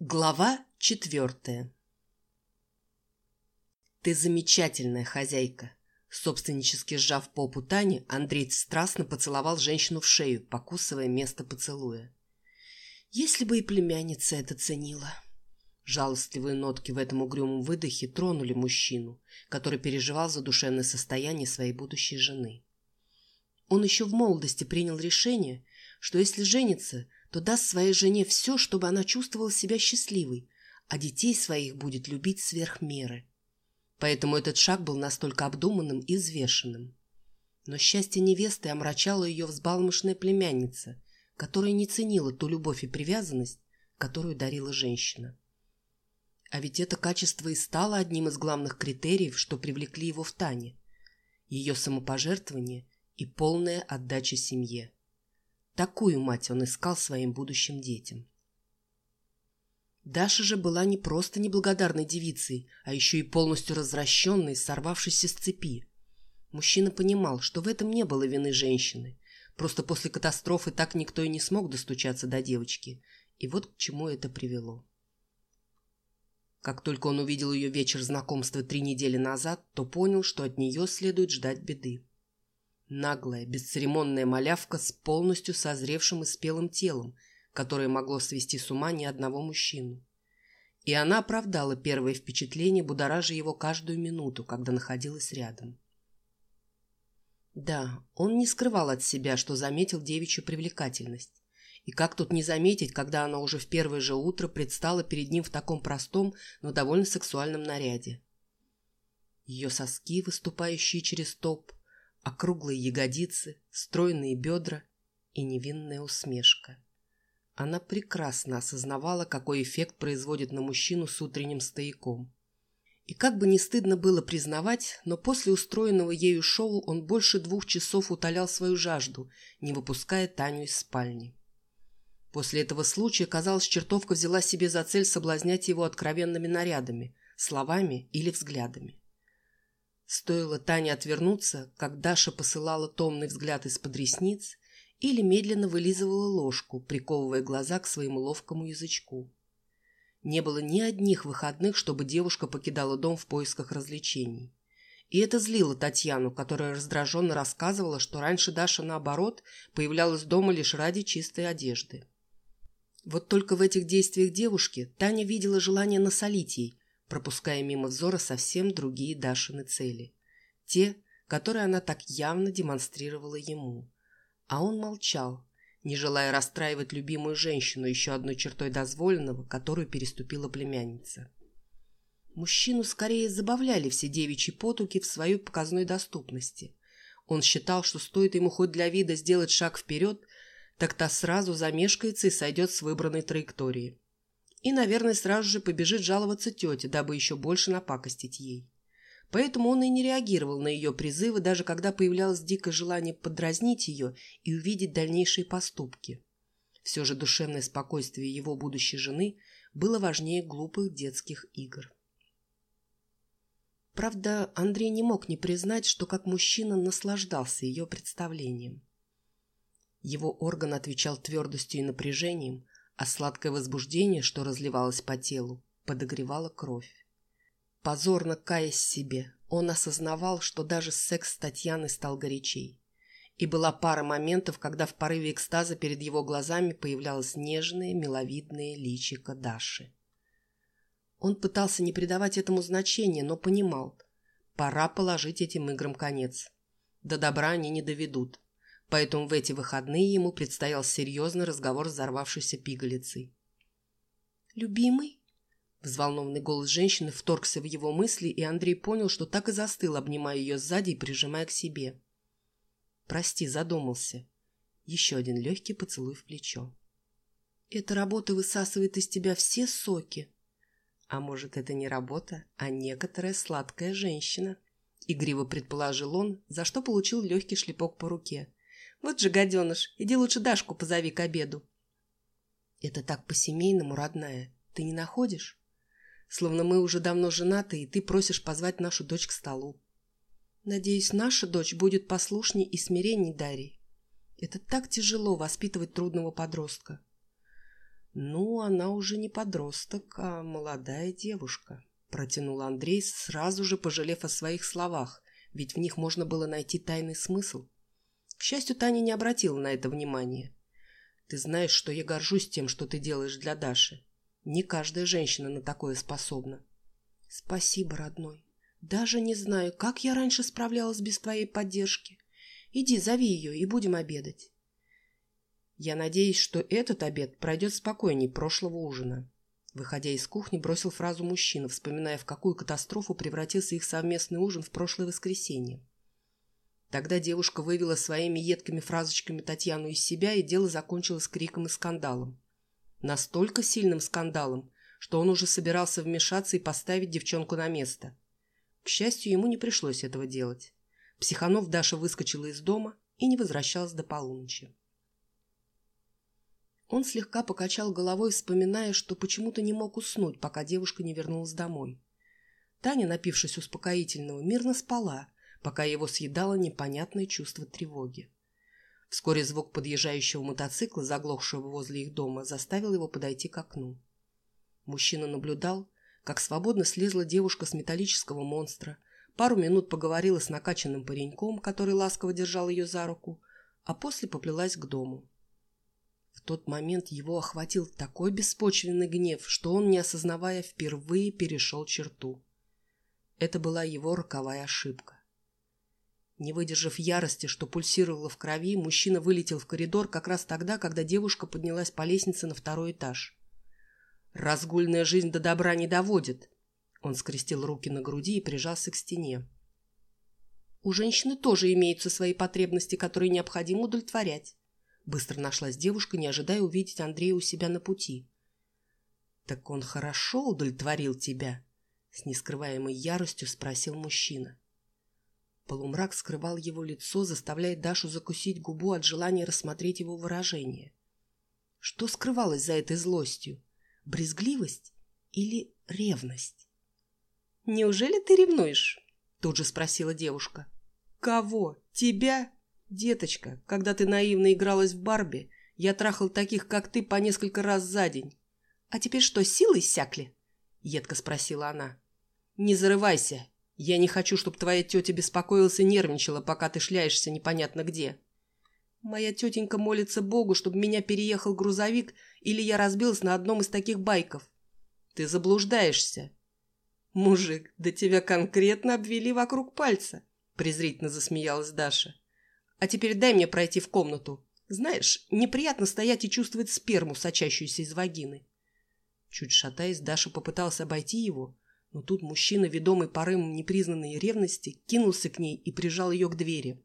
Глава четвертая «Ты замечательная хозяйка!» Собственнически сжав попу Тани, Андрей страстно поцеловал женщину в шею, покусывая место поцелуя. «Если бы и племянница это ценила!» Жалостливые нотки в этом угрюмом выдохе тронули мужчину, который переживал за душевное состояние своей будущей жены. Он еще в молодости принял решение, что если женится, то даст своей жене все, чтобы она чувствовала себя счастливой, а детей своих будет любить сверх меры. Поэтому этот шаг был настолько обдуманным и взвешенным. Но счастье невесты омрачало ее взбалмошная племянница, которая не ценила ту любовь и привязанность, которую дарила женщина. А ведь это качество и стало одним из главных критериев, что привлекли его в Тане. Ее самопожертвование и полная отдача семье. Такую мать он искал своим будущим детям. Даша же была не просто неблагодарной девицей, а еще и полностью развращенной, сорвавшейся с цепи. Мужчина понимал, что в этом не было вины женщины. Просто после катастрофы так никто и не смог достучаться до девочки. И вот к чему это привело. Как только он увидел ее вечер знакомства три недели назад, то понял, что от нее следует ждать беды. Наглая, бесцеремонная малявка с полностью созревшим и спелым телом, которое могло свести с ума ни одного мужчину. И она оправдала первое впечатление, будоража его каждую минуту, когда находилась рядом. Да, он не скрывал от себя, что заметил девичью привлекательность. И как тут не заметить, когда она уже в первое же утро предстала перед ним в таком простом, но довольно сексуальном наряде. Ее соски, выступающие через топ, округлые ягодицы, стройные бедра и невинная усмешка. Она прекрасно осознавала, какой эффект производит на мужчину с утренним стояком. И как бы не стыдно было признавать, но после устроенного ею шоу он больше двух часов утолял свою жажду, не выпуская Таню из спальни. После этого случая, казалось, чертовка взяла себе за цель соблазнять его откровенными нарядами, словами или взглядами. Стоило Тане отвернуться, как Даша посылала томный взгляд из-под ресниц или медленно вылизывала ложку, приковывая глаза к своему ловкому язычку. Не было ни одних выходных, чтобы девушка покидала дом в поисках развлечений. И это злило Татьяну, которая раздраженно рассказывала, что раньше Даша, наоборот, появлялась дома лишь ради чистой одежды. Вот только в этих действиях девушки Таня видела желание насолить ей, пропуская мимо взора совсем другие Дашины цели. Те, которые она так явно демонстрировала ему. А он молчал, не желая расстраивать любимую женщину еще одной чертой дозволенного, которую переступила племянница. Мужчину скорее забавляли все девичьи потуги в своей показной доступности. Он считал, что стоит ему хоть для вида сделать шаг вперед, так та сразу замешкается и сойдет с выбранной траектории и, наверное, сразу же побежит жаловаться тете, дабы еще больше напакостить ей. Поэтому он и не реагировал на ее призывы, даже когда появлялось дикое желание подразнить ее и увидеть дальнейшие поступки. Все же душевное спокойствие его будущей жены было важнее глупых детских игр. Правда, Андрей не мог не признать, что как мужчина наслаждался ее представлением. Его орган отвечал твердостью и напряжением, а сладкое возбуждение, что разливалось по телу, подогревало кровь. Позорно каясь себе, он осознавал, что даже секс с Татьяной стал горячей. И была пара моментов, когда в порыве экстаза перед его глазами появлялось нежное, миловидное личико Даши. Он пытался не придавать этому значения, но понимал, пора положить этим играм конец. До добра они не доведут поэтому в эти выходные ему предстоял серьезный разговор с взорвавшейся пигалицей. «Любимый?» Взволнованный голос женщины вторгся в его мысли, и Андрей понял, что так и застыл, обнимая ее сзади и прижимая к себе. «Прости, задумался». Еще один легкий поцелуй в плечо. «Эта работа высасывает из тебя все соки». «А может, это не работа, а некоторая сладкая женщина?» Игриво предположил он, за что получил легкий шлепок по руке. Вот же гаденыш, иди лучше Дашку позови к обеду. Это так по-семейному, родная. Ты не находишь? Словно мы уже давно женаты, и ты просишь позвать нашу дочь к столу. Надеюсь, наша дочь будет послушней и смиренней Дарьи. Это так тяжело воспитывать трудного подростка. «Ну, она уже не подросток, а молодая девушка», — протянул Андрей, сразу же пожалев о своих словах, ведь в них можно было найти тайный смысл. Счастью, Таня не обратила на это внимания. «Ты знаешь, что я горжусь тем, что ты делаешь для Даши. Не каждая женщина на такое способна». «Спасибо, родной. Даже не знаю, как я раньше справлялась без твоей поддержки. Иди, зови ее, и будем обедать». Я надеюсь, что этот обед пройдет спокойней прошлого ужина. Выходя из кухни, бросил фразу мужчина, вспоминая, в какую катастрофу превратился их совместный ужин в прошлое воскресенье. Тогда девушка вывела своими едкими фразочками Татьяну из себя, и дело закончилось криком и скандалом. Настолько сильным скандалом, что он уже собирался вмешаться и поставить девчонку на место. К счастью, ему не пришлось этого делать. Психанов Даша выскочила из дома и не возвращалась до полуночи. Он слегка покачал головой, вспоминая, что почему-то не мог уснуть, пока девушка не вернулась домой. Таня, напившись успокоительного, мирно спала, пока его съедало непонятное чувство тревоги. Вскоре звук подъезжающего мотоцикла, заглохшего возле их дома, заставил его подойти к окну. Мужчина наблюдал, как свободно слезла девушка с металлического монстра, пару минут поговорила с накачанным пареньком, который ласково держал ее за руку, а после поплелась к дому. В тот момент его охватил такой беспочвенный гнев, что он, не осознавая, впервые перешел черту. Это была его роковая ошибка. Не выдержав ярости, что пульсировало в крови, мужчина вылетел в коридор как раз тогда, когда девушка поднялась по лестнице на второй этаж. «Разгульная жизнь до добра не доводит!» Он скрестил руки на груди и прижался к стене. «У женщины тоже имеются свои потребности, которые необходимо удовлетворять. Быстро нашлась девушка, не ожидая увидеть Андрея у себя на пути. «Так он хорошо удовлетворил тебя?» С нескрываемой яростью спросил мужчина. Полумрак скрывал его лицо, заставляя Дашу закусить губу от желания рассмотреть его выражение. Что скрывалось за этой злостью? Брезгливость или ревность? «Неужели ты ревнуешь?» Тут же спросила девушка. «Кого? Тебя «Деточка, когда ты наивно игралась в Барби, я трахал таких, как ты, по несколько раз за день. А теперь что, силы иссякли?» — едко спросила она. «Не зарывайся. Я не хочу, чтобы твоя тетя беспокоилась и нервничала, пока ты шляешься непонятно где. Моя тетенька молится Богу, чтобы меня переехал грузовик или я разбилась на одном из таких байков. Ты заблуждаешься». «Мужик, да тебя конкретно обвели вокруг пальца», — презрительно засмеялась Даша. А теперь дай мне пройти в комнату. Знаешь, неприятно стоять и чувствовать сперму, сочащуюся из вагины. Чуть шатаясь, Даша попытался обойти его, но тут мужчина, ведомый порывом непризнанной ревности, кинулся к ней и прижал ее к двери.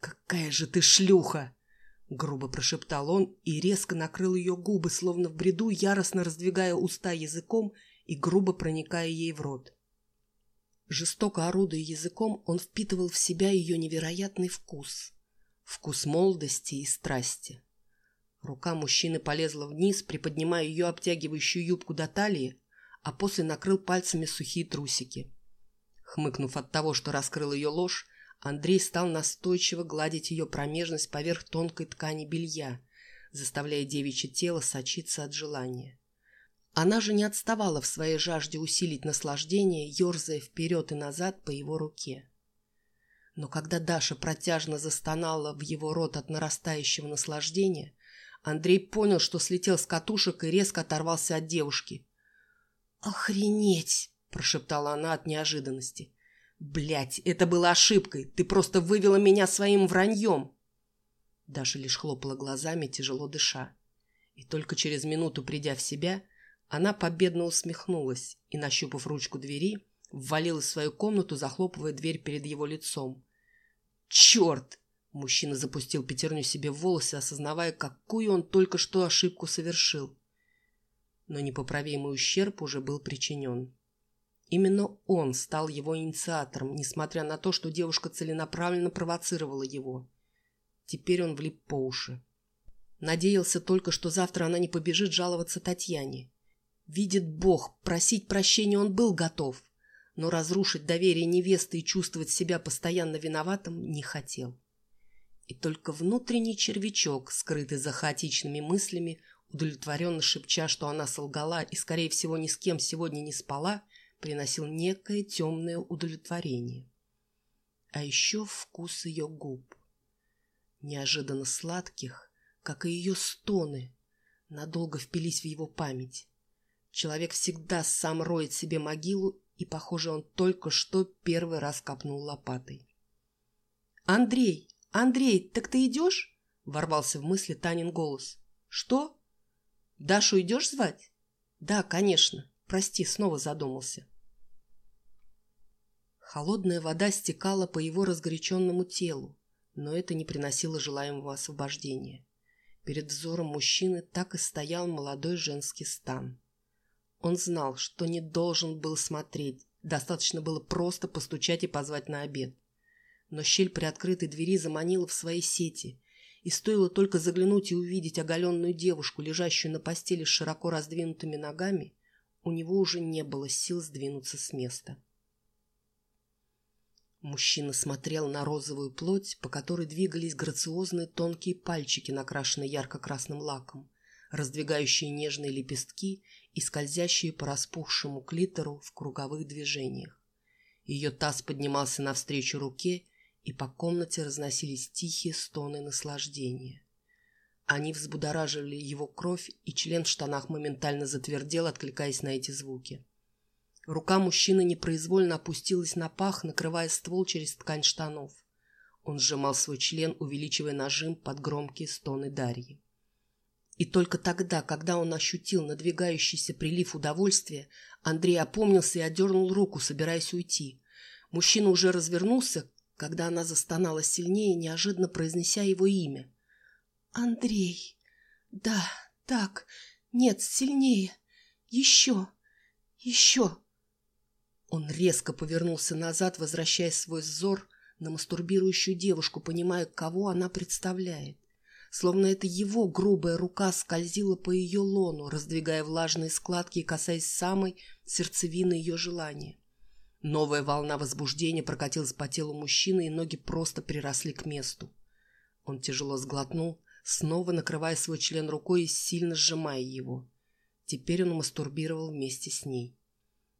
«Какая же ты шлюха!» — грубо прошептал он и резко накрыл ее губы, словно в бреду, яростно раздвигая уста языком и грубо проникая ей в рот. Жестоко орудуя языком, он впитывал в себя ее невероятный вкус. Вкус молодости и страсти. Рука мужчины полезла вниз, приподнимая ее обтягивающую юбку до талии, а после накрыл пальцами сухие трусики. Хмыкнув от того, что раскрыл ее ложь, Андрей стал настойчиво гладить ее промежность поверх тонкой ткани белья, заставляя девичье тело сочиться от желания. Она же не отставала в своей жажде усилить наслаждение, ерзая вперед и назад по его руке. Но когда Даша протяжно застонала в его рот от нарастающего наслаждения, Андрей понял, что слетел с катушек и резко оторвался от девушки. «Охренеть!» – прошептала она от неожиданности. «Блядь, это было ошибкой! Ты просто вывела меня своим враньем!» Даша лишь хлопала глазами, тяжело дыша. И только через минуту, придя в себя, она победно усмехнулась и, нащупав ручку двери, ввалилась в свою комнату, захлопывая дверь перед его лицом. «Черт!» Мужчина запустил пятерню себе в волосы, осознавая, какую он только что ошибку совершил. Но непоправимый ущерб уже был причинен. Именно он стал его инициатором, несмотря на то, что девушка целенаправленно провоцировала его. Теперь он влип по уши. Надеялся только, что завтра она не побежит жаловаться Татьяне. Видит Бог, просить прощения он был готов, но разрушить доверие невесты и чувствовать себя постоянно виноватым не хотел. И только внутренний червячок, скрытый за хаотичными мыслями, удовлетворенно шепча, что она солгала и, скорее всего, ни с кем сегодня не спала, приносил некое темное удовлетворение. А еще вкус ее губ. Неожиданно сладких, как и ее стоны, надолго впились в его память. Человек всегда сам роет себе могилу, и, похоже, он только что первый раз копнул лопатой. «Андрей! Андрей, так ты идешь?» — ворвался в мысли Танин голос. «Что? Дашу идешь звать?» «Да, конечно. Прости, снова задумался». Холодная вода стекала по его разгоряченному телу, но это не приносило желаемого освобождения. Перед взором мужчины так и стоял молодой женский стан. Он знал, что не должен был смотреть, достаточно было просто постучать и позвать на обед. Но щель при открытой двери заманила в свои сети, и стоило только заглянуть и увидеть оголенную девушку, лежащую на постели с широко раздвинутыми ногами, у него уже не было сил сдвинуться с места. Мужчина смотрел на розовую плоть, по которой двигались грациозные тонкие пальчики, накрашенные ярко-красным лаком, раздвигающие нежные лепестки и скользящие по распухшему клитору в круговых движениях. Ее таз поднимался навстречу руке, и по комнате разносились тихие стоны наслаждения. Они взбудораживали его кровь, и член в штанах моментально затвердел, откликаясь на эти звуки. Рука мужчины непроизвольно опустилась на пах, накрывая ствол через ткань штанов. Он сжимал свой член, увеличивая нажим под громкие стоны Дарьи. И только тогда, когда он ощутил надвигающийся прилив удовольствия, Андрей опомнился и отдернул руку, собираясь уйти. Мужчина уже развернулся, когда она застонала сильнее, неожиданно произнеся его имя. «Андрей! Да, так, нет, сильнее! Еще! Еще!» Он резко повернулся назад, возвращая свой взор на мастурбирующую девушку, понимая, кого она представляет. Словно это его грубая рука скользила по ее лону, раздвигая влажные складки и касаясь самой сердцевины ее желания. Новая волна возбуждения прокатилась по телу мужчины, и ноги просто приросли к месту. Он тяжело сглотнул, снова накрывая свой член рукой и сильно сжимая его. Теперь он мастурбировал вместе с ней.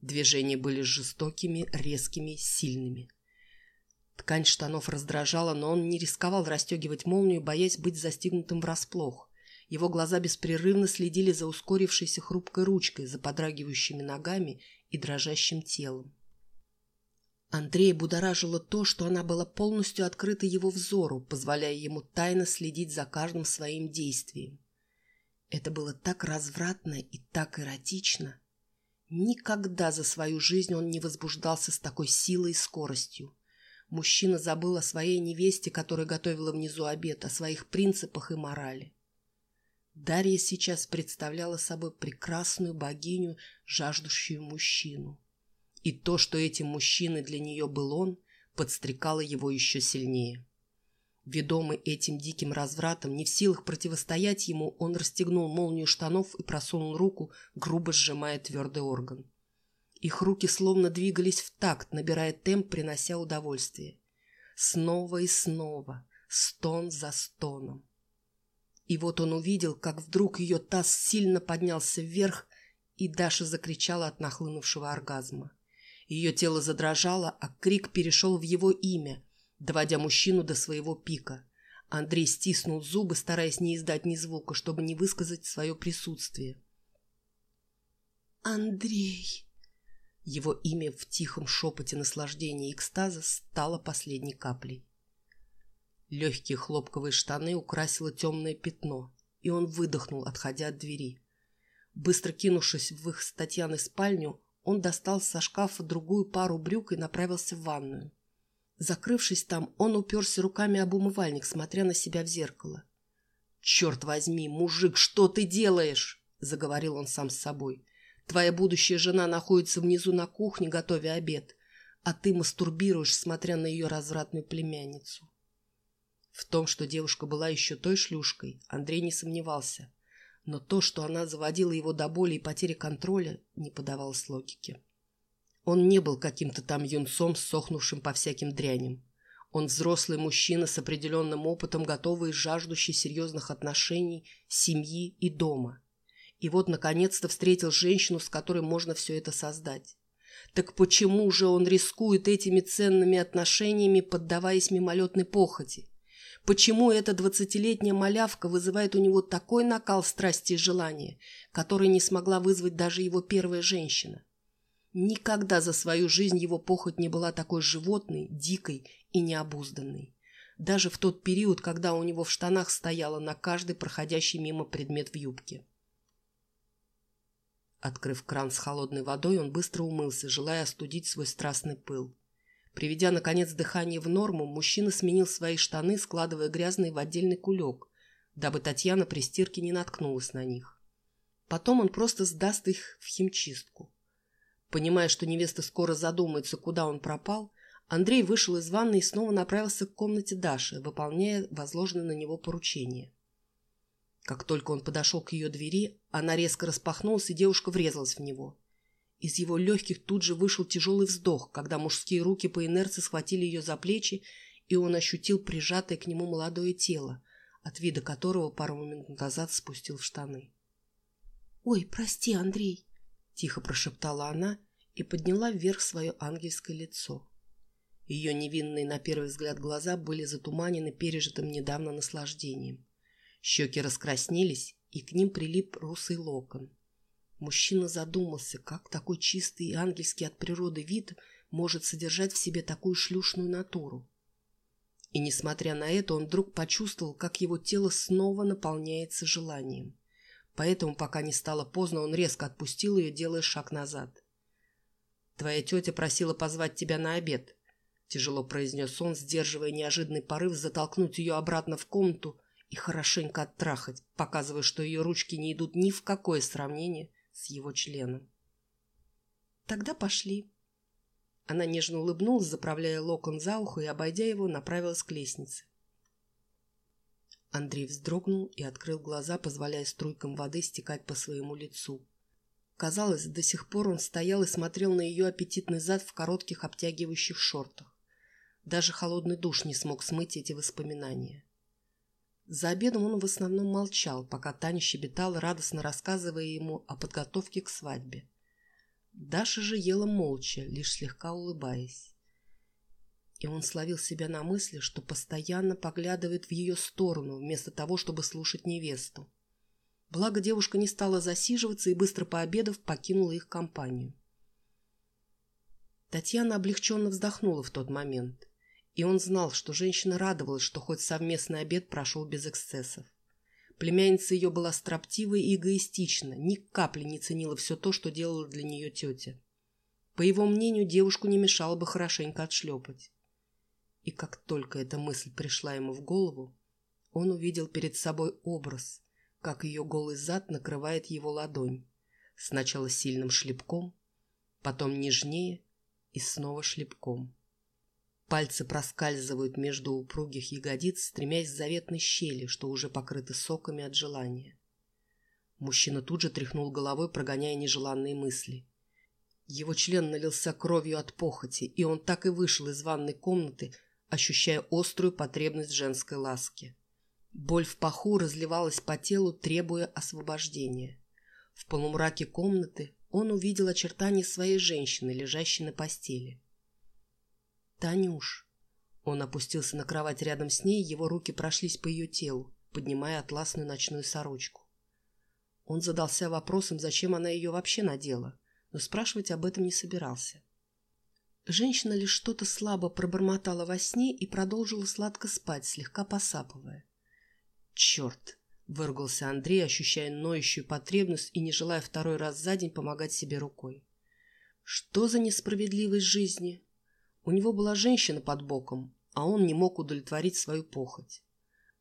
Движения были жестокими, резкими, сильными. Ткань штанов раздражала, но он не рисковал расстегивать молнию, боясь быть застигнутым врасплох. Его глаза беспрерывно следили за ускорившейся хрупкой ручкой, за подрагивающими ногами и дрожащим телом. Андрей будоражило то, что она была полностью открыта его взору, позволяя ему тайно следить за каждым своим действием. Это было так развратно и так эротично. Никогда за свою жизнь он не возбуждался с такой силой и скоростью. Мужчина забыл о своей невесте, которая готовила внизу обед, о своих принципах и морали. Дарья сейчас представляла собой прекрасную богиню, жаждущую мужчину. И то, что этим мужчиной для нее был он, подстрекало его еще сильнее. Ведомый этим диким развратом, не в силах противостоять ему, он расстегнул молнию штанов и просунул руку, грубо сжимая твердый орган. Их руки словно двигались в такт, набирая темп, принося удовольствие. Снова и снова, стон за стоном. И вот он увидел, как вдруг ее таз сильно поднялся вверх, и Даша закричала от нахлынувшего оргазма. Ее тело задрожало, а крик перешел в его имя, доводя мужчину до своего пика. Андрей стиснул зубы, стараясь не издать ни звука, чтобы не высказать свое присутствие. «Андрей!» Его имя в тихом шепоте наслаждения и экстаза стало последней каплей. Легкие хлопковые штаны украсило темное пятно, и он выдохнул, отходя от двери. Быстро кинувшись в их с Татьяной спальню, он достал со шкафа другую пару брюк и направился в ванную. Закрывшись там, он уперся руками об умывальник, смотря на себя в зеркало. «Черт возьми, мужик, что ты делаешь?» — заговорил он сам с собой. «Твоя будущая жена находится внизу на кухне, готовя обед, а ты мастурбируешь, смотря на ее развратную племянницу». В том, что девушка была еще той шлюшкой, Андрей не сомневался. Но то, что она заводила его до боли и потери контроля, не подавалось логике. Он не был каким-то там юнцом, сохнувшим по всяким дряням. Он взрослый мужчина с определенным опытом, готовый и жаждущий серьезных отношений, семьи и дома. И вот, наконец-то, встретил женщину, с которой можно все это создать. Так почему же он рискует этими ценными отношениями, поддаваясь мимолетной похоти? Почему эта двадцатилетняя малявка вызывает у него такой накал страсти и желания, который не смогла вызвать даже его первая женщина? Никогда за свою жизнь его похоть не была такой животной, дикой и необузданной. Даже в тот период, когда у него в штанах стояла на каждый проходящий мимо предмет в юбке. Открыв кран с холодной водой, он быстро умылся, желая остудить свой страстный пыл. Приведя, наконец, дыхание в норму, мужчина сменил свои штаны, складывая грязные в отдельный кулек, дабы Татьяна при стирке не наткнулась на них. Потом он просто сдаст их в химчистку. Понимая, что невеста скоро задумается, куда он пропал, Андрей вышел из ванной и снова направился к комнате Даши, выполняя возложенное на него поручение. Как только он подошел к ее двери, она резко распахнулась, и девушка врезалась в него. Из его легких тут же вышел тяжелый вздох, когда мужские руки по инерции схватили ее за плечи, и он ощутил прижатое к нему молодое тело, от вида которого пару минут назад спустил в штаны. «Ой, прости, Андрей!» — тихо прошептала она и подняла вверх свое ангельское лицо. Ее невинные на первый взгляд глаза были затуманены пережитым недавно наслаждением. Щеки раскраснелись, и к ним прилип русый локон. Мужчина задумался, как такой чистый и ангельский от природы вид может содержать в себе такую шлюшную натуру. И, несмотря на это, он вдруг почувствовал, как его тело снова наполняется желанием. Поэтому, пока не стало поздно, он резко отпустил ее, делая шаг назад. «Твоя тетя просила позвать тебя на обед», — тяжело произнес он, сдерживая неожиданный порыв затолкнуть ее обратно в комнату и хорошенько оттрахать, показывая, что ее ручки не идут ни в какое сравнение с его членом. «Тогда пошли». Она нежно улыбнулась, заправляя локон за ухо и, обойдя его, направилась к лестнице. Андрей вздрогнул и открыл глаза, позволяя струйкам воды стекать по своему лицу. Казалось, до сих пор он стоял и смотрел на ее аппетитный зад в коротких обтягивающих шортах. Даже холодный душ не смог смыть эти воспоминания. За обедом он в основном молчал, пока Таня щебетала, радостно рассказывая ему о подготовке к свадьбе. Даша же ела молча, лишь слегка улыбаясь. И он словил себя на мысли, что постоянно поглядывает в ее сторону, вместо того, чтобы слушать невесту. Благо девушка не стала засиживаться и, быстро пообедав, покинула их компанию. Татьяна облегченно вздохнула в тот момент. И он знал, что женщина радовалась, что хоть совместный обед прошел без эксцессов. Племянница ее была строптива и эгоистична, ни капли не ценила все то, что делала для нее тетя. По его мнению, девушку не мешало бы хорошенько отшлепать. И как только эта мысль пришла ему в голову, он увидел перед собой образ, как ее голый зад накрывает его ладонь. Сначала сильным шлепком, потом нежнее и снова шлепком. Пальцы проскальзывают между упругих ягодиц, стремясь к заветной щели, что уже покрыты соками от желания. Мужчина тут же тряхнул головой, прогоняя нежеланные мысли. Его член налился кровью от похоти, и он так и вышел из ванной комнаты, ощущая острую потребность женской ласки. Боль в паху разливалась по телу, требуя освобождения. В полумраке комнаты он увидел очертания своей женщины, лежащей на постели. «Танюш!» Он опустился на кровать рядом с ней, его руки прошлись по ее телу, поднимая атласную ночную сорочку. Он задался вопросом, зачем она ее вообще надела, но спрашивать об этом не собирался. Женщина лишь что-то слабо пробормотала во сне и продолжила сладко спать, слегка посапывая. «Черт!» — выругался Андрей, ощущая ноющую потребность и не желая второй раз за день помогать себе рукой. «Что за несправедливость жизни?» У него была женщина под боком, а он не мог удовлетворить свою похоть.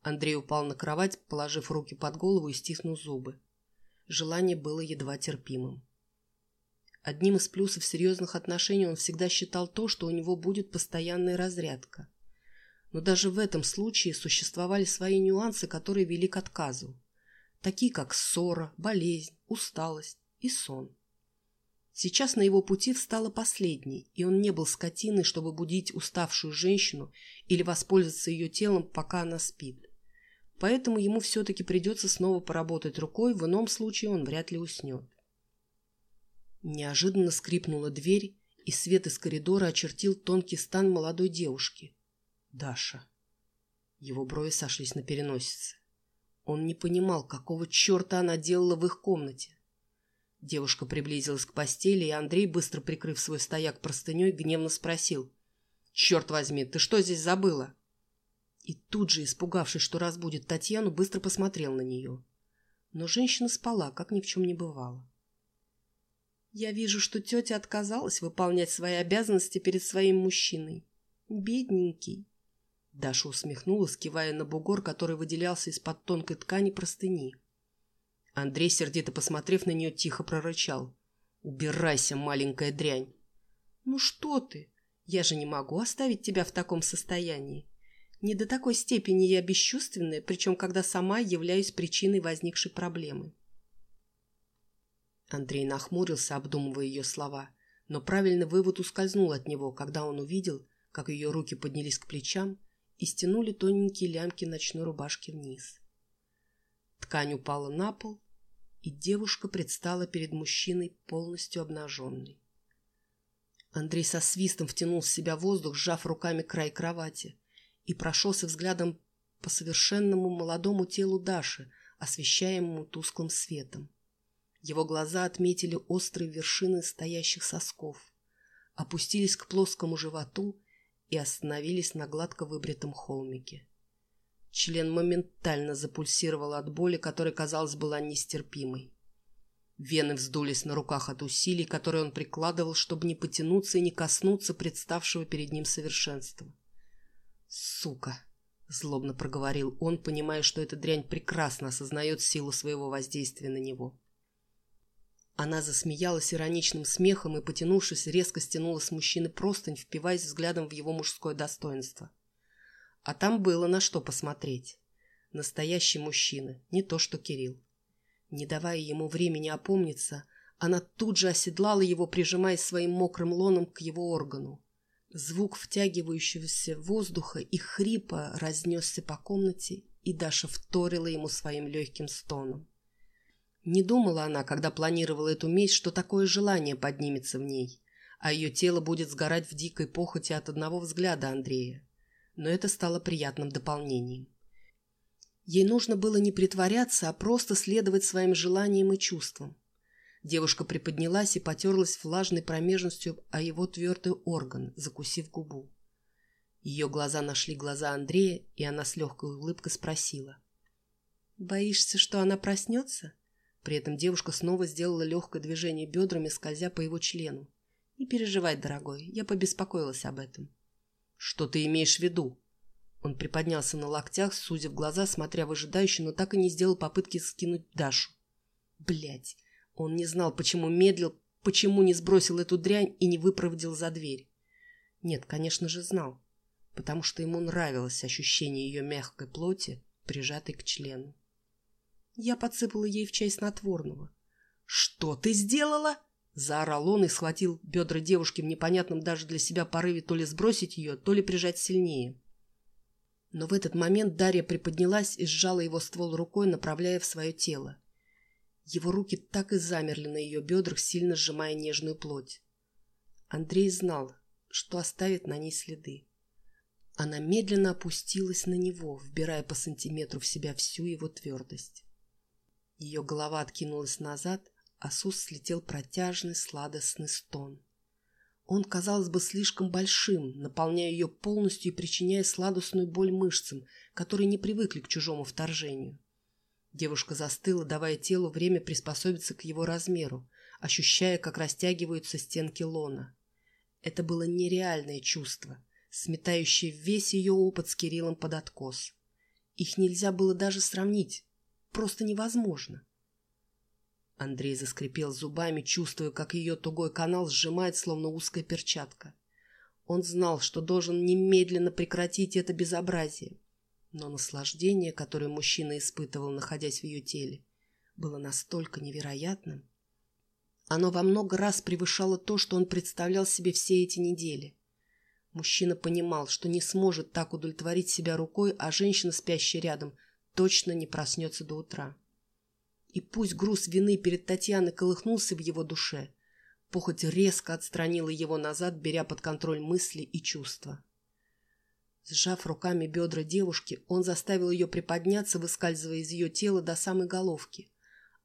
Андрей упал на кровать, положив руки под голову и стиснул зубы. Желание было едва терпимым. Одним из плюсов серьезных отношений он всегда считал то, что у него будет постоянная разрядка. Но даже в этом случае существовали свои нюансы, которые вели к отказу, такие как ссора, болезнь, усталость и сон. Сейчас на его пути встала последней, и он не был скотиной, чтобы будить уставшую женщину или воспользоваться ее телом, пока она спит. Поэтому ему все-таки придется снова поработать рукой, в ином случае он вряд ли уснет. Неожиданно скрипнула дверь, и свет из коридора очертил тонкий стан молодой девушки. Даша. Его брови сошлись на переносице. Он не понимал, какого черта она делала в их комнате. Девушка приблизилась к постели, и Андрей, быстро прикрыв свой стояк простыней, гневно спросил. «Черт возьми, ты что здесь забыла?» И тут же, испугавшись, что разбудит Татьяну, быстро посмотрел на нее. Но женщина спала, как ни в чем не бывало. «Я вижу, что тетя отказалась выполнять свои обязанности перед своим мужчиной. Бедненький». Даша усмехнулась, кивая на бугор, который выделялся из-под тонкой ткани простыни. Андрей, сердито посмотрев на нее, тихо прорычал. «Убирайся, маленькая дрянь!» «Ну что ты? Я же не могу оставить тебя в таком состоянии. Не до такой степени я бесчувственная, причем когда сама являюсь причиной возникшей проблемы». Андрей нахмурился, обдумывая ее слова, но правильный вывод ускользнул от него, когда он увидел, как ее руки поднялись к плечам и стянули тоненькие лямки ночной рубашки вниз. Ткань упала на пол, и девушка предстала перед мужчиной полностью обнаженной. Андрей со свистом втянул в себя воздух, сжав руками край кровати, и прошелся взглядом по совершенному молодому телу Даши, освещаемому тусклым светом. Его глаза отметили острые вершины стоящих сосков, опустились к плоскому животу и остановились на гладко выбритом холмике. Член моментально запульсировал от боли, которая, казалось, была нестерпимой. Вены вздулись на руках от усилий, которые он прикладывал, чтобы не потянуться и не коснуться представшего перед ним совершенства. «Сука!» — злобно проговорил он, понимая, что эта дрянь прекрасно осознает силу своего воздействия на него. Она засмеялась ироничным смехом и, потянувшись, резко стянула с мужчины простынь, впиваясь взглядом в его мужское достоинство. А там было на что посмотреть. Настоящий мужчина, не то что Кирилл. Не давая ему времени опомниться, она тут же оседлала его, прижимаясь своим мокрым лоном к его органу. Звук втягивающегося воздуха и хрипа разнесся по комнате, и Даша вторила ему своим легким стоном. Не думала она, когда планировала эту месть, что такое желание поднимется в ней, а ее тело будет сгорать в дикой похоти от одного взгляда Андрея но это стало приятным дополнением. Ей нужно было не притворяться, а просто следовать своим желаниям и чувствам. Девушка приподнялась и потерлась влажной промежностью о его твердый орган, закусив губу. Ее глаза нашли глаза Андрея, и она с легкой улыбкой спросила. «Боишься, что она проснется?» При этом девушка снова сделала легкое движение бедрами, скользя по его члену. «Не переживай, дорогой, я побеспокоилась об этом». «Что ты имеешь в виду?» Он приподнялся на локтях, сузив глаза, смотря выжидающе, но так и не сделал попытки скинуть Дашу. Блять, он не знал, почему медлил, почему не сбросил эту дрянь и не выпроводил за дверь. Нет, конечно же, знал, потому что ему нравилось ощущение ее мягкой плоти, прижатой к члену. Я подсыпала ей в чай снотворного. «Что ты сделала?» Заорал он и схватил бедра девушки в непонятном даже для себя порыве то ли сбросить ее, то ли прижать сильнее. Но в этот момент Дарья приподнялась и сжала его ствол рукой, направляя в свое тело. Его руки так и замерли на ее бедрах, сильно сжимая нежную плоть. Андрей знал, что оставит на ней следы. Она медленно опустилась на него, вбирая по сантиметру в себя всю его твердость. Ее голова откинулась назад, а с уст слетел протяжный сладостный стон. Он, казалось бы, слишком большим, наполняя ее полностью и причиняя сладостную боль мышцам, которые не привыкли к чужому вторжению. Девушка застыла, давая телу время приспособиться к его размеру, ощущая, как растягиваются стенки лона. Это было нереальное чувство, сметающее весь ее опыт с Кириллом под откос. Их нельзя было даже сравнить, просто невозможно. Андрей заскрипел зубами, чувствуя, как ее тугой канал сжимает, словно узкая перчатка. Он знал, что должен немедленно прекратить это безобразие. Но наслаждение, которое мужчина испытывал, находясь в ее теле, было настолько невероятным. Оно во много раз превышало то, что он представлял себе все эти недели. Мужчина понимал, что не сможет так удовлетворить себя рукой, а женщина, спящая рядом, точно не проснется до утра. И пусть груз вины перед Татьяной колыхнулся в его душе, похоть резко отстранила его назад, беря под контроль мысли и чувства. Сжав руками бедра девушки, он заставил ее приподняться, выскальзывая из ее тела до самой головки,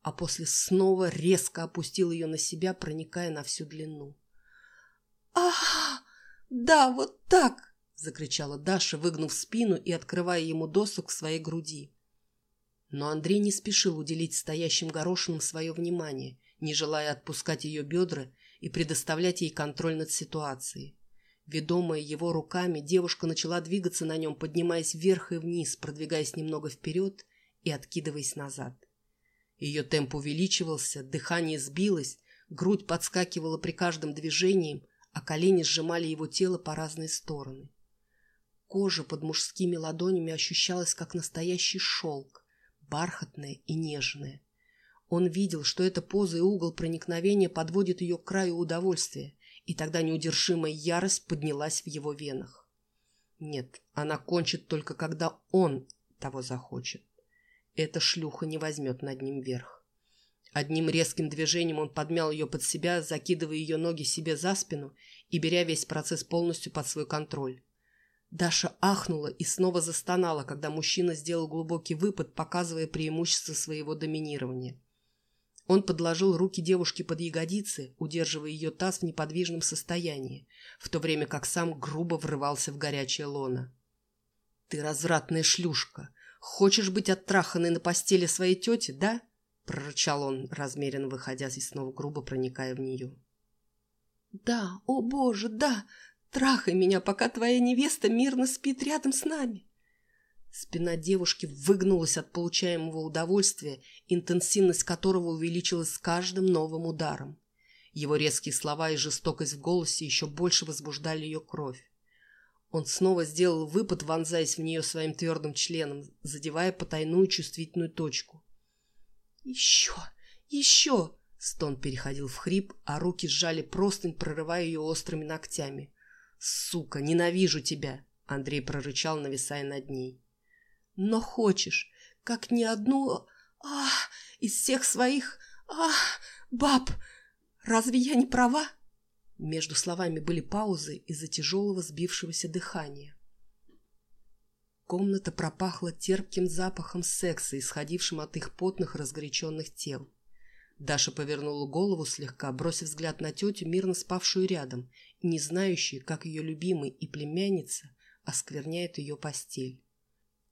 а после снова резко опустил ее на себя, проникая на всю длину. «Ах, да, вот так!» — закричала Даша, выгнув спину и открывая ему досок в своей груди. Но Андрей не спешил уделить стоящим горошинам свое внимание, не желая отпускать ее бедра и предоставлять ей контроль над ситуацией. Ведомая его руками, девушка начала двигаться на нем, поднимаясь вверх и вниз, продвигаясь немного вперед и откидываясь назад. Ее темп увеличивался, дыхание сбилось, грудь подскакивала при каждом движении, а колени сжимали его тело по разные стороны. Кожа под мужскими ладонями ощущалась как настоящий шелк бархатная и нежная. Он видел, что эта поза и угол проникновения подводит ее к краю удовольствия, и тогда неудержимая ярость поднялась в его венах. Нет, она кончит только когда он того захочет. Эта шлюха не возьмет над ним верх. Одним резким движением он подмял ее под себя, закидывая ее ноги себе за спину и беря весь процесс полностью под свой контроль. Даша ахнула и снова застонала, когда мужчина сделал глубокий выпад, показывая преимущество своего доминирования. Он подложил руки девушке под ягодицы, удерживая ее таз в неподвижном состоянии, в то время как сам грубо врывался в горячее лоно. «Ты развратная шлюшка! Хочешь быть оттраханной на постели своей тети, да?» — прорычал он, размеренно выходя и снова грубо проникая в нее. «Да, о боже, да! Трахай меня, пока твоя невеста мирно спит рядом с нами. Спина девушки выгнулась от получаемого удовольствия, интенсивность которого увеличилась с каждым новым ударом. Его резкие слова и жестокость в голосе еще больше возбуждали ее кровь. Он снова сделал выпад, вонзаясь в нее своим твердым членом, задевая потайную чувствительную точку. «Еще! Еще!» Стон переходил в хрип, а руки сжали простынь, прорывая ее острыми ногтями. «Сука, ненавижу тебя!» — Андрей прорычал, нависая над ней. «Но хочешь, как ни одну... а из всех своих... а баб! Разве я не права?» Между словами были паузы из-за тяжелого сбившегося дыхания. Комната пропахла терпким запахом секса, исходившим от их потных разгоряченных тел. Даша повернула голову слегка, бросив взгляд на тетю, мирно спавшую рядом, не знающую, как ее любимый и племянница оскверняет ее постель.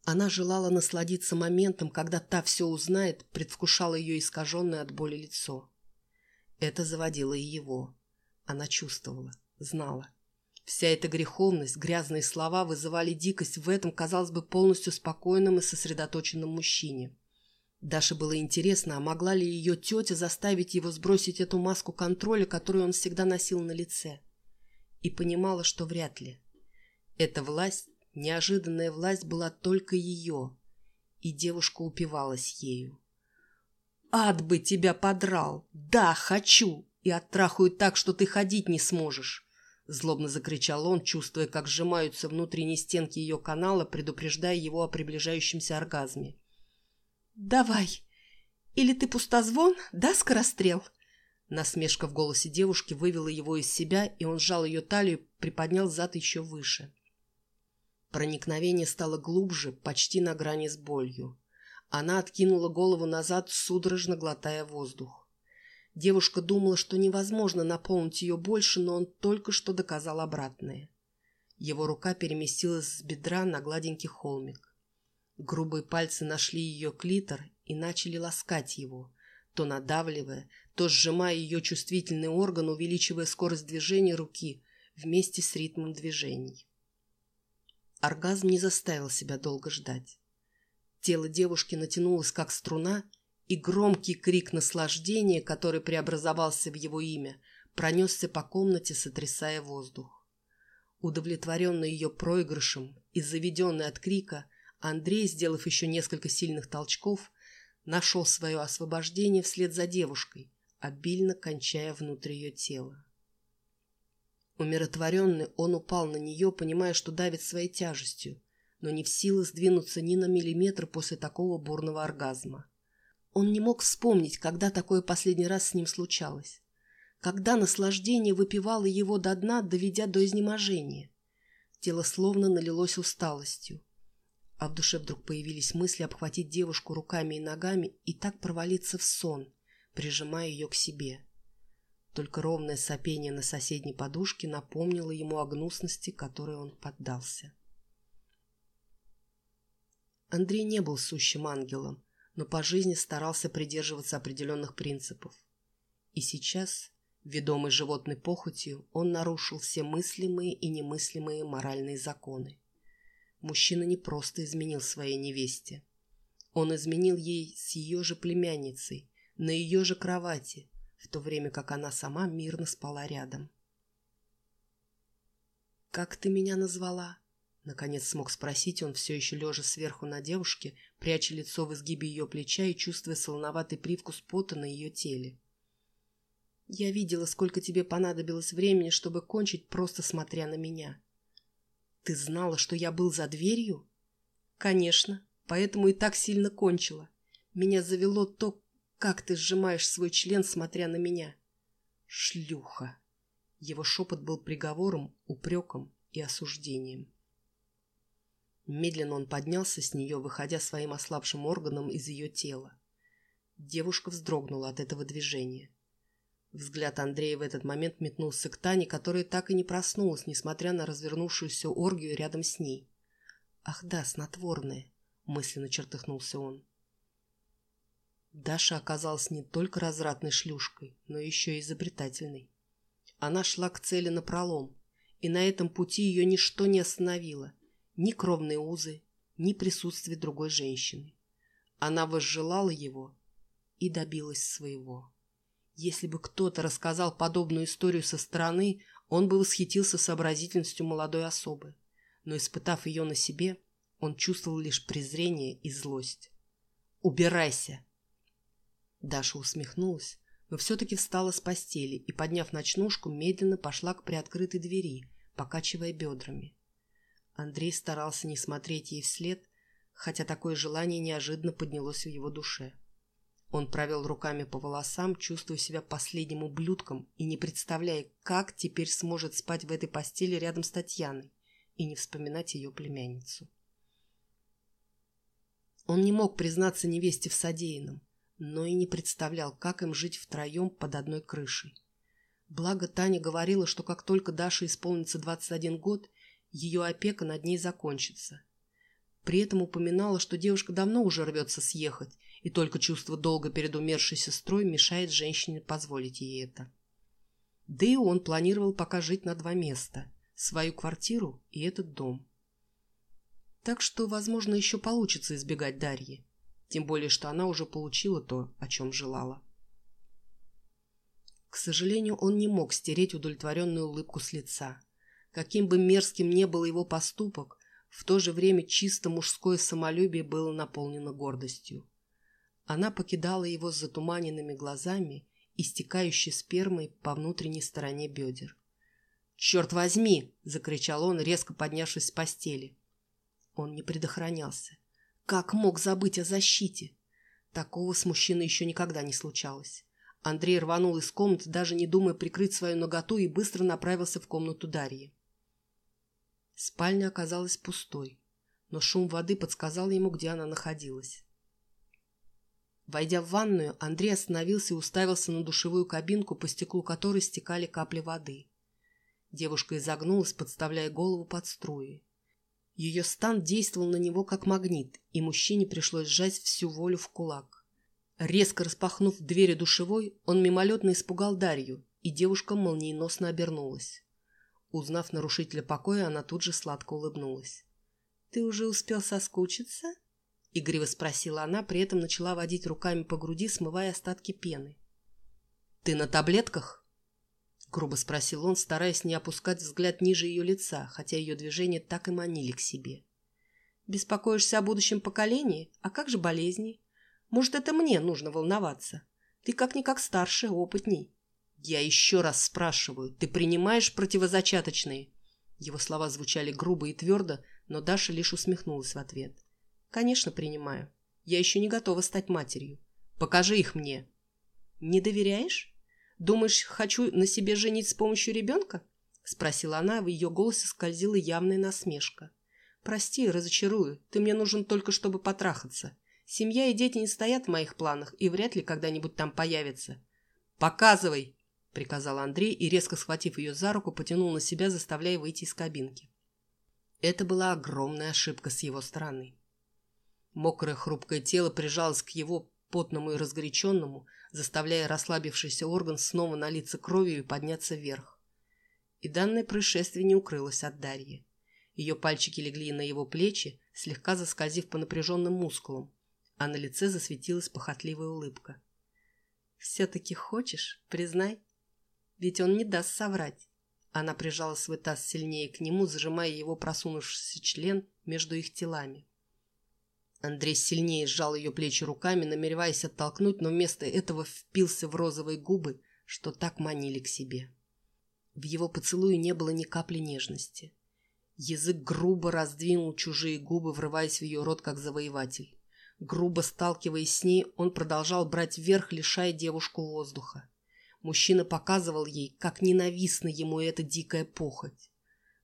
Она желала насладиться моментом, когда та все узнает, предвкушала ее искаженное от боли лицо. Это заводило и его. Она чувствовала, знала. Вся эта греховность, грязные слова вызывали дикость в этом, казалось бы, полностью спокойном и сосредоточенном мужчине. Даше было интересно, а могла ли ее тетя заставить его сбросить эту маску контроля, которую он всегда носил на лице. И понимала, что вряд ли. Эта власть, неожиданная власть, была только ее, и девушка упивалась ею. «Ад бы тебя подрал! Да, хочу! И оттрахаю так, что ты ходить не сможешь!» Злобно закричал он, чувствуя, как сжимаются внутренние стенки ее канала, предупреждая его о приближающемся оргазме. «Давай! Или ты пустозвон, да, скорострел?» Насмешка в голосе девушки вывела его из себя, и он сжал ее талию, приподнял зад еще выше. Проникновение стало глубже, почти на грани с болью. Она откинула голову назад, судорожно глотая воздух. Девушка думала, что невозможно наполнить ее больше, но он только что доказал обратное. Его рука переместилась с бедра на гладенький холмик. Грубые пальцы нашли ее клитор и начали ласкать его, то надавливая, то сжимая ее чувствительный орган, увеличивая скорость движения руки вместе с ритмом движений. Оргазм не заставил себя долго ждать. Тело девушки натянулось, как струна, и громкий крик наслаждения, который преобразовался в его имя, пронесся по комнате, сотрясая воздух. Удовлетворенный ее проигрышем и заведенный от крика, Андрей, сделав еще несколько сильных толчков, нашел свое освобождение вслед за девушкой, обильно кончая внутрь ее тела. Умиротворенный, он упал на нее, понимая, что давит своей тяжестью, но не в силах сдвинуться ни на миллиметр после такого бурного оргазма. Он не мог вспомнить, когда такое последний раз с ним случалось. Когда наслаждение выпивало его до дна, доведя до изнеможения. Тело словно налилось усталостью. А в душе вдруг появились мысли обхватить девушку руками и ногами и так провалиться в сон, прижимая ее к себе. Только ровное сопение на соседней подушке напомнило ему о гнусности, которой он поддался. Андрей не был сущим ангелом, но по жизни старался придерживаться определенных принципов. И сейчас, ведомый животной похотью, он нарушил все мыслимые и немыслимые моральные законы. Мужчина не просто изменил своей невесте. Он изменил ей с ее же племянницей, на ее же кровати, в то время как она сама мирно спала рядом. «Как ты меня назвала?» Наконец смог спросить он, все еще лежа сверху на девушке, пряча лицо в изгибе ее плеча и чувствуя солоноватый привкус пота на ее теле. «Я видела, сколько тебе понадобилось времени, чтобы кончить, просто смотря на меня. Ты знала, что я был за дверью?» «Конечно, поэтому и так сильно кончила. Меня завело то, как ты сжимаешь свой член, смотря на меня». «Шлюха!» Его шепот был приговором, упреком и осуждением. Медленно он поднялся с нее, выходя своим ослабшим органом из ее тела. Девушка вздрогнула от этого движения. Взгляд Андрея в этот момент метнулся к Тане, которая так и не проснулась, несмотря на развернувшуюся оргию рядом с ней. «Ах да, снотворное!» — мысленно чертыхнулся он. Даша оказалась не только развратной шлюшкой, но еще и изобретательной. Она шла к цели напролом, и на этом пути ее ничто не остановило — ни кровные узы, ни присутствие другой женщины. Она возжелала его и добилась своего. Если бы кто-то рассказал подобную историю со стороны, он бы восхитился сообразительностью молодой особы. Но, испытав ее на себе, он чувствовал лишь презрение и злость. «Убирайся!» Даша усмехнулась, но все-таки встала с постели и, подняв ночнушку, медленно пошла к приоткрытой двери, покачивая бедрами. Андрей старался не смотреть ей вслед, хотя такое желание неожиданно поднялось в его душе. Он провел руками по волосам, чувствуя себя последним ублюдком и не представляя, как теперь сможет спать в этой постели рядом с Татьяной и не вспоминать ее племянницу. Он не мог признаться невесте в содеянном, но и не представлял, как им жить втроем под одной крышей. Благо Таня говорила, что как только Даше исполнится 21 год – ее опека над ней закончится. При этом упоминала, что девушка давно уже рвется съехать, и только чувство долга перед умершей сестрой мешает женщине позволить ей это. Да и он планировал пока жить на два места – свою квартиру и этот дом. Так что, возможно, еще получится избегать Дарьи, тем более, что она уже получила то, о чем желала. К сожалению, он не мог стереть удовлетворенную улыбку с лица – Каким бы мерзким ни был его поступок, в то же время чисто мужское самолюбие было наполнено гордостью. Она покидала его с затуманенными глазами и стекающей спермой по внутренней стороне бедер. «Черт возьми!» – закричал он, резко поднявшись с постели. Он не предохранялся. Как мог забыть о защите? Такого с мужчиной еще никогда не случалось. Андрей рванул из комнаты, даже не думая прикрыть свою ноготу, и быстро направился в комнату Дарьи. Спальня оказалась пустой, но шум воды подсказал ему, где она находилась. Войдя в ванную, Андрей остановился и уставился на душевую кабинку, по стеклу которой стекали капли воды. Девушка изогнулась, подставляя голову под струи. Ее стан действовал на него как магнит, и мужчине пришлось сжать всю волю в кулак. Резко распахнув двери душевой, он мимолетно испугал Дарью, и девушка молниеносно обернулась. Узнав нарушителя покоя, она тут же сладко улыбнулась. «Ты уже успел соскучиться?» — игриво спросила она, при этом начала водить руками по груди, смывая остатки пены. «Ты на таблетках?» — грубо спросил он, стараясь не опускать взгляд ниже ее лица, хотя ее движения так и манили к себе. «Беспокоишься о будущем поколении? А как же болезни? Может, это мне нужно волноваться? Ты как-никак старше, опытней. Я еще раз спрашиваю, ты принимаешь противозачаточные? Его слова звучали грубо и твердо, но Даша лишь усмехнулась в ответ. Конечно, принимаю. Я еще не готова стать матерью. Покажи их мне. Не доверяешь? Думаешь, хочу на себе женить с помощью ребенка? Спросила она, в ее голосе скользила явная насмешка. Прости, разочарую. Ты мне нужен только, чтобы потрахаться. Семья и дети не стоят в моих планах и вряд ли когда-нибудь там появятся. «Показывай!» — приказал Андрей и, резко схватив ее за руку, потянул на себя, заставляя выйти из кабинки. Это была огромная ошибка с его стороны. Мокрое хрупкое тело прижалось к его потному и разгоряченному, заставляя расслабившийся орган снова налиться кровью и подняться вверх. И данное происшествие не укрылось от Дарьи. Ее пальчики легли на его плечи, слегка заскользив по напряженным мускулам, а на лице засветилась похотливая улыбка. «Все-таки хочешь? Признай. Ведь он не даст соврать». Она прижала свой таз сильнее к нему, зажимая его просунувшийся член между их телами. Андрей сильнее сжал ее плечи руками, намереваясь оттолкнуть, но вместо этого впился в розовые губы, что так манили к себе. В его поцелуе не было ни капли нежности. Язык грубо раздвинул чужие губы, врываясь в ее рот, как завоеватель. Грубо сталкиваясь с ней, он продолжал брать вверх, лишая девушку воздуха. Мужчина показывал ей, как ненавистна ему эта дикая похоть.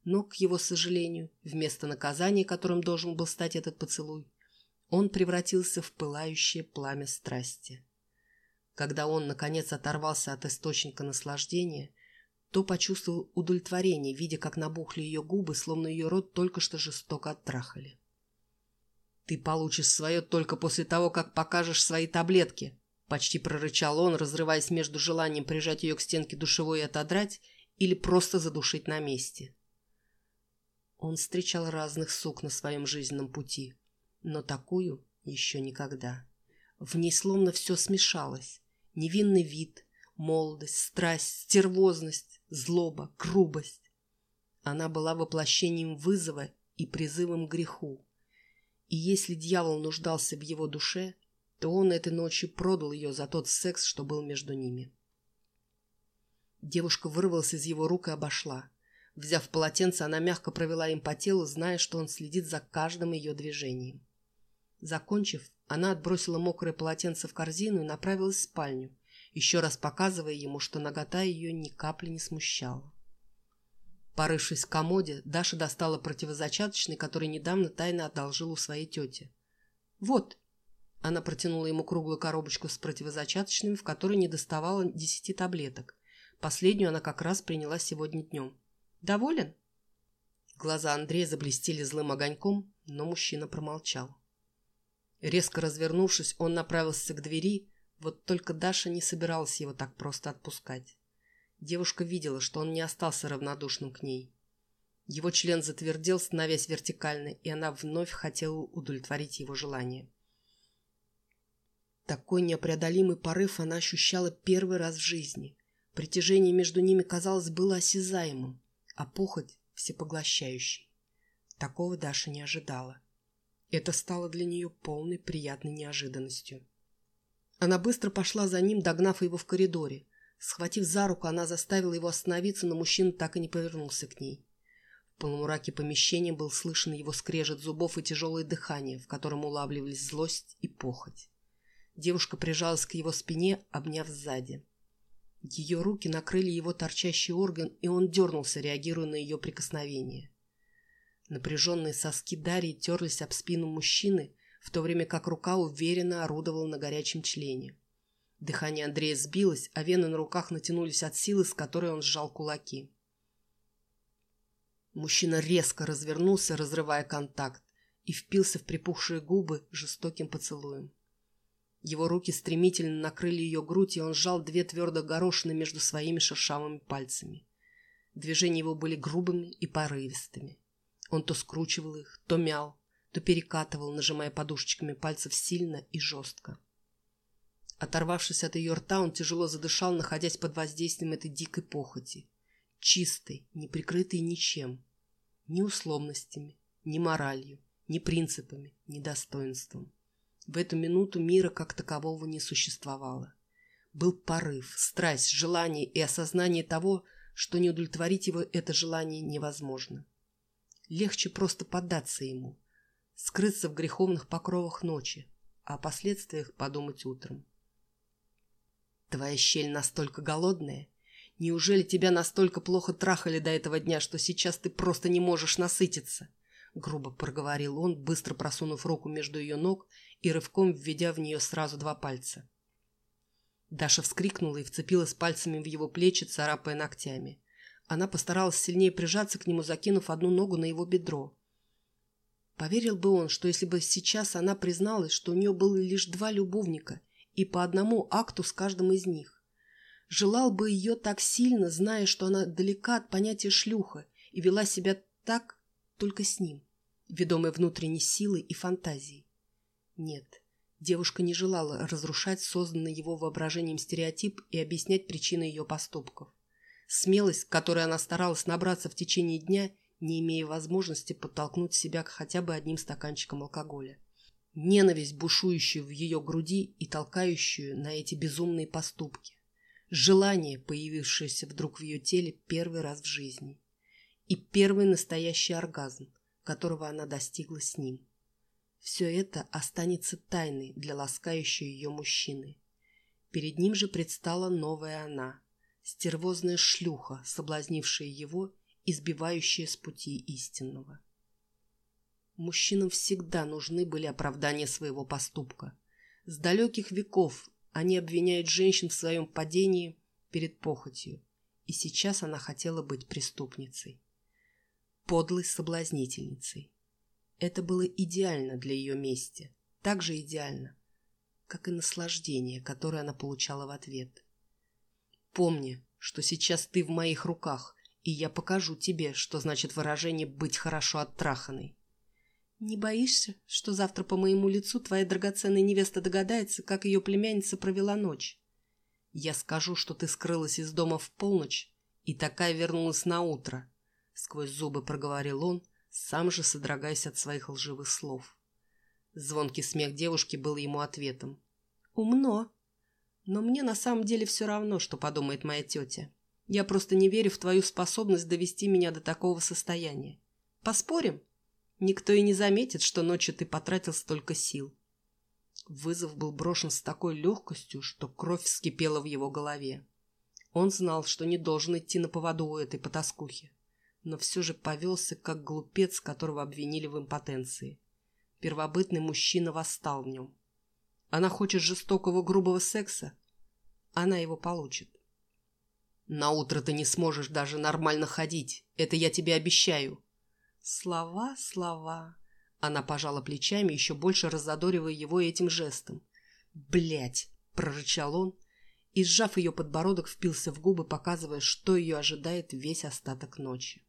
Но, к его сожалению, вместо наказания, которым должен был стать этот поцелуй, он превратился в пылающее пламя страсти. Когда он, наконец, оторвался от источника наслаждения, то почувствовал удовлетворение, видя, как набухли ее губы, словно ее рот только что жестоко оттрахали. «Ты получишь свое только после того, как покажешь свои таблетки», почти прорычал он, разрываясь между желанием прижать ее к стенке душевой и отодрать или просто задушить на месте. Он встречал разных сук на своем жизненном пути, но такую еще никогда. В ней словно все смешалось. Невинный вид, молодость, страсть, стервозность, злоба, грубость. Она была воплощением вызова и призывом к греху. И если дьявол нуждался в его душе, то он этой ночью продал ее за тот секс, что был между ними. Девушка вырвалась из его рук и обошла. Взяв полотенце, она мягко провела им по телу, зная, что он следит за каждым ее движением. Закончив, она отбросила мокрое полотенце в корзину и направилась в спальню, еще раз показывая ему, что нагота ее ни капли не смущала. Порывшись в комоде, Даша достала противозачаточный, который недавно тайно одолжил у своей тети. «Вот!» Она протянула ему круглую коробочку с противозачаточными, в которой не доставала десяти таблеток. Последнюю она как раз приняла сегодня днем. «Доволен?» Глаза Андрея заблестели злым огоньком, но мужчина промолчал. Резко развернувшись, он направился к двери, вот только Даша не собиралась его так просто отпускать. Девушка видела, что он не остался равнодушным к ней. Его член затвердел, становясь вертикально, и она вновь хотела удовлетворить его желание. Такой непреодолимый порыв она ощущала первый раз в жизни. Притяжение между ними, казалось, было осязаемым, а похоть — всепоглощающей. Такого Даша не ожидала. Это стало для нее полной приятной неожиданностью. Она быстро пошла за ним, догнав его в коридоре. Схватив за руку, она заставила его остановиться, но мужчина так и не повернулся к ней. В полумраке помещения был слышен его скрежет зубов и тяжелое дыхание, в котором улавливались злость и похоть. Девушка прижалась к его спине, обняв сзади. Ее руки накрыли его торчащий орган, и он дернулся, реагируя на ее прикосновение. Напряженные соски Дарьи терлись об спину мужчины, в то время как рука уверенно орудовала на горячем члене. Дыхание Андрея сбилось, а вены на руках натянулись от силы, с которой он сжал кулаки. Мужчина резко развернулся, разрывая контакт, и впился в припухшие губы жестоким поцелуем. Его руки стремительно накрыли ее грудь, и он сжал две твердо горошины между своими шершавыми пальцами. Движения его были грубыми и порывистыми. Он то скручивал их, то мял, то перекатывал, нажимая подушечками пальцев сильно и жестко. Оторвавшись от ее рта, он тяжело задышал, находясь под воздействием этой дикой похоти. Чистой, не прикрытой ничем. Ни условностями, ни моралью, ни принципами, ни достоинством. В эту минуту мира как такового не существовало. Был порыв, страсть, желание и осознание того, что не удовлетворить его это желание невозможно. Легче просто поддаться ему, скрыться в греховных покровах ночи, а о последствиях подумать утром. Твоя щель настолько голодная? Неужели тебя настолько плохо трахали до этого дня, что сейчас ты просто не можешь насытиться? Грубо проговорил он, быстро просунув руку между ее ног и рывком введя в нее сразу два пальца. Даша вскрикнула и вцепилась пальцами в его плечи, царапая ногтями. Она постаралась сильнее прижаться к нему, закинув одну ногу на его бедро. Поверил бы он, что если бы сейчас она призналась, что у нее было лишь два любовника, и по одному акту с каждым из них. Желал бы ее так сильно, зная, что она далека от понятия шлюха и вела себя так только с ним, ведомой внутренней силой и фантазией. Нет, девушка не желала разрушать созданный его воображением стереотип и объяснять причины ее поступков. Смелость, которой она старалась набраться в течение дня, не имея возможности подтолкнуть себя к хотя бы одним стаканчиком алкоголя ненависть, бушующую в ее груди и толкающую на эти безумные поступки, желание, появившееся вдруг в ее теле первый раз в жизни, и первый настоящий оргазм, которого она достигла с ним. Все это останется тайной для ласкающей ее мужчины. Перед ним же предстала новая она, стервозная шлюха, соблазнившая его и сбивающая с пути истинного. Мужчинам всегда нужны были оправдания своего поступка. С далеких веков они обвиняют женщин в своем падении перед похотью, и сейчас она хотела быть преступницей. Подлой соблазнительницей. Это было идеально для ее мести, так же идеально, как и наслаждение, которое она получала в ответ. Помни, что сейчас ты в моих руках, и я покажу тебе, что значит выражение «быть хорошо оттраханной». «Не боишься, что завтра по моему лицу твоя драгоценная невеста догадается, как ее племянница провела ночь? Я скажу, что ты скрылась из дома в полночь, и такая вернулась на утро», — сквозь зубы проговорил он, сам же содрогаясь от своих лживых слов. Звонкий смех девушки был ему ответом. «Умно. Но мне на самом деле все равно, что подумает моя тетя. Я просто не верю в твою способность довести меня до такого состояния. Поспорим?» Никто и не заметит, что ночью ты потратил столько сил. Вызов был брошен с такой легкостью, что кровь вскипела в его голове. Он знал, что не должен идти на поводу у этой потаскухи, но все же повелся, как глупец, которого обвинили в импотенции. Первобытный мужчина восстал в нем. Она хочет жестокого грубого секса? Она его получит. На утро ты не сможешь даже нормально ходить, это я тебе обещаю. Слова, слова. Она пожала плечами, еще больше раззадоривая его этим жестом. Блять! прорычал он и, сжав ее подбородок, впился в губы, показывая, что ее ожидает весь остаток ночи.